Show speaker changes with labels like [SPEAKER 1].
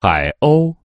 [SPEAKER 1] 海鸥。